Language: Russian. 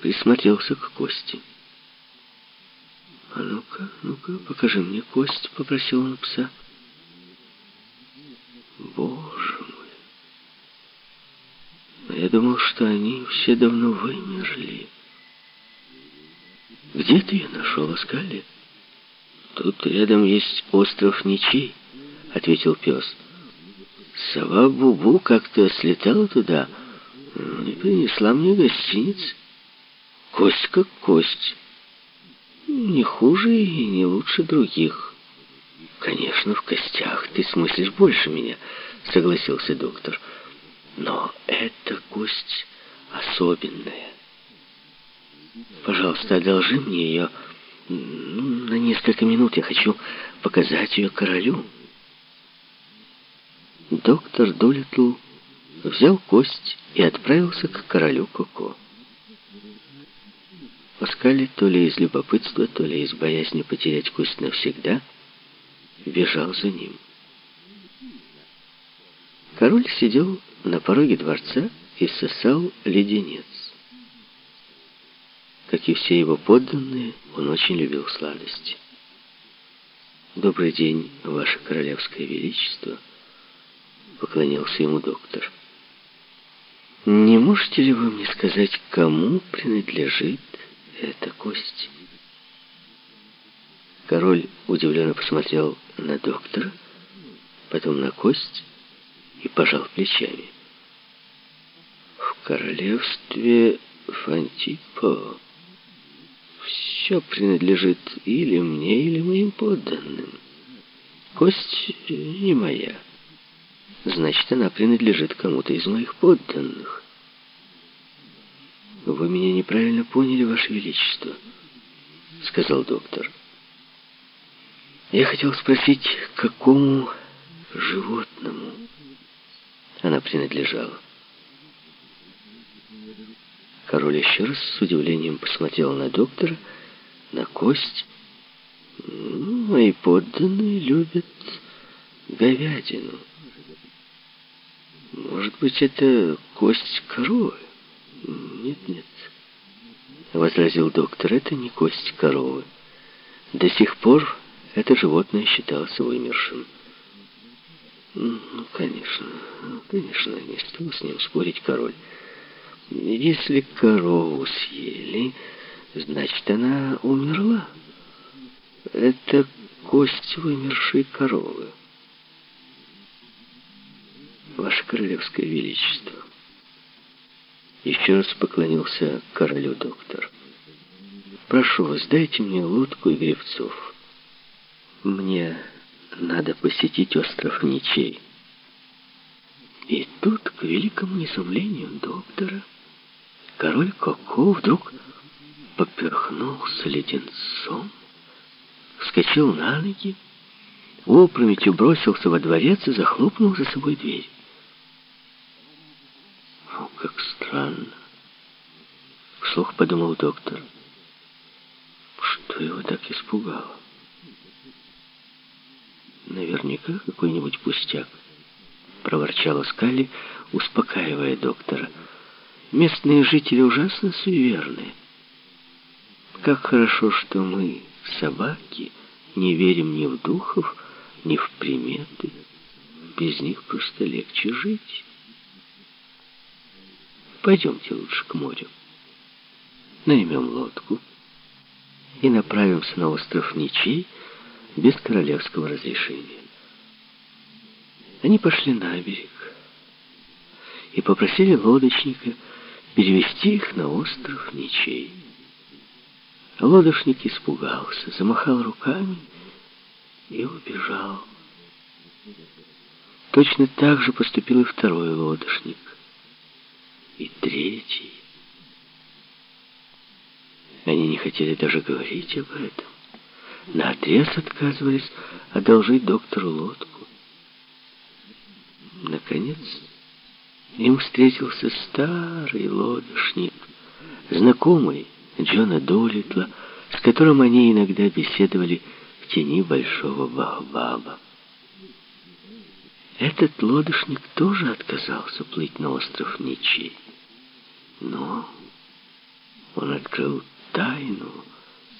присмотрелся к кости. «А ну-ка, ну-ка, покажи мне кость», — попросил он пса. «Боже мой! Я думал, что они все давно вымерли. Где ты ее нашел, Аскали?» «Тут рядом есть остров Ничей», — ответил пес. «Сова Бубу как-то слетала туда и принесла мне гостиниц. Кость как кость. Не хуже и не лучше других». «Конечно, в костях ты смыслишь больше меня», — согласился доктор. «Но эта кость особенная. Пожалуйста, одолжи мне ее ну, на несколько минут. Я хочу показать ее королю». Доктор Дулитл взял кость и отправился к королю Коко. Паскали то ли из любопытства, то ли из боязни потерять кость навсегда — бежал за ним. Король сидел на пороге дворца и сосал леденец. Как и все его подданные, он очень любил сладости. «Добрый день, Ваше Королевское Величество!» — поклонился ему доктор. «Не можете ли вы мне сказать, кому принадлежит эта кость?» Король удивленно посмотрел на доктора, потом на кость и пожал плечами. В королевстве Фантипо все принадлежит или мне, или моим подданным. Кость не моя. Значит, она принадлежит кому-то из моих подданных. «Вы меня неправильно поняли, Ваше Величество», — сказал доктор. Я хотел спросить, какому животному она принадлежала. Король еще раз с удивлением посмотрел на доктора, на кость. Мои подданные любят говядину. Может быть, это кость коровы? Нет, нет, возразил доктор, это не кость коровы. До сих пор это животное считалось вымершим. Ну, конечно, конечно, не стал с ним спорить король. Если корову съели, значит, она умерла. Это кость вымершей коровы. Ваше Королевское Величество. Еще раз поклонился королю доктор. Прошу вас, дайте мне лодку и гребцов. Мне надо посетить остров Ничей. И тут, к великому изумлению доктора, король Коко вдруг поперхнулся леденцом, вскочил на ноги, опрометью бросился во дворец и захлопнул за собой дверь. «Ну, как странно!» — вслух подумал доктор. «Что его так испугало?» Наверняка какой-нибудь пустяк. Проворчала Скалли, успокаивая доктора. Местные жители ужасно суеверные. Как хорошо, что мы, собаки, не верим ни в духов, ни в приметы. Без них просто легче жить. Пойдемте лучше к морю. Наймем лодку и направимся на остров Ничей, без королевского разрешения. Они пошли на берег и попросили лодочника перевести их на остров Ничей. Лодочник испугался, замахал руками и убежал. Точно так же поступил и второй лодочник, и третий. Они не хотели даже говорить об этом наотрез отказывались одолжить доктору лодку. Наконец, им встретился старый лодочник, знакомый Джона Долитла, с которым они иногда беседовали в тени большого Баобаба. Этот лодочник тоже отказался плыть на остров Ничей. Но Он открыл тайну —